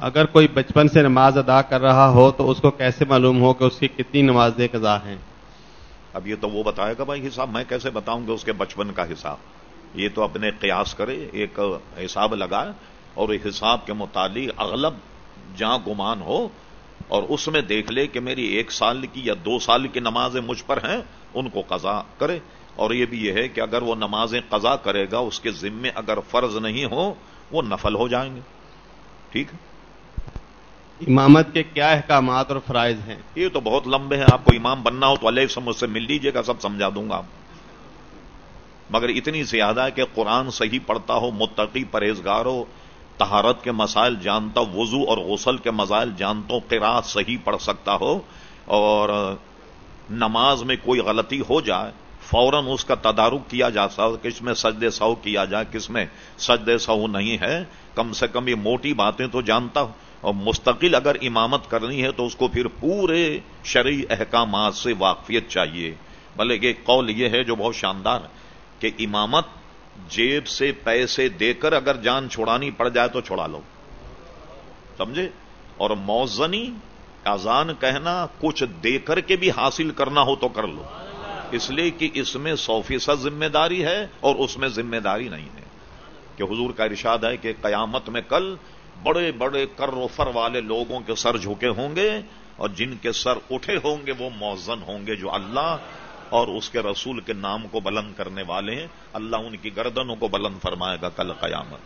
اگر کوئی بچپن سے نماز ادا کر رہا ہو تو اس کو کیسے معلوم ہو کہ اس کی کتنی نمازیں قضا ہیں؟ اب یہ تو وہ بتائے گا بھائی حساب، میں کیسے بتاؤں گا اس کے بچپن کا حساب؟ یہ تو اپنے قیاس کرے، ایک حساب لگائے اور حساب کے متعلق اغلب جہاں گمان ہو اور اس میں دیکھ لے کہ میری ایک سال کی یا دو سال کی نمازیں مجھ پر ہیں، ان کو قضا کرے۔ اور یہ بھی یہ ہے کہ اگر وہ نمازیں قضا کرے گا، اس کے ذمے اگر فرض نہیں ہو، وہ نفل ہو جائیں گے۔ ٹھیک ہے؟ امامت کے کیا احکامات اور فرائض ہیں؟ یہ تو بہت لمبے ہیں، آپ کو امام بننا ہو تو اللہ سے مجھ سے مل لیجیے گا، سب سمجھا دوں گا مگر اتنی زیادہ ہے کہ قرآن صحیح پڑھتا ہو، متقی پرہیزگار ہو تہارت کے مسائل جانتا، وضو اور غسل کے مسائل جانتا ہو، قرآن صحیح پڑھ سکتا ہو، اور نماز میں کوئی غلطی ہو جائے، فوراً اس کا تدارک کیا جا سکتا کس میں سجد سو کیا جائے، کس میں سجد سو نہیں ہے، کم سے کم یہ موٹی باتیں تو جانتا ہوں اور مستقل اگر امامت کرنی ہے تو اس کو پھر پورے شرعی احکامات سے واقفیت چاہیے۔ بلکہ ایک قول یہ ہے جو بہت شاندار کہ امامت جیب سے پیسے دے کر اگر جان چھوڑانی پڑ جائے تو چھوڑا لو۔ سمجھے؟ اور موزنی اذان کہنا کچھ دے کر کے بھی حاصل کرنا ہو تو کر لو۔ اس لیے کہ اس میں سو فیصد ذمہ داری ہے اور اس میں ذمہ داری نہیں ہے۔ کہ حضور کا ارشاد ہے کہ قیامت میں کل بڑے بڑے کر و فر والے لوگوں کے سر جھکے ہوں گے اور جن کے سر اٹھے ہوں گے وہ موزن ہوں گے جو اللہ اور اس کے رسول کے نام کو بلند کرنے والے ہیں۔ اللہ ان کی گردنوں کو بلند فرمائے گا کل قیامت۔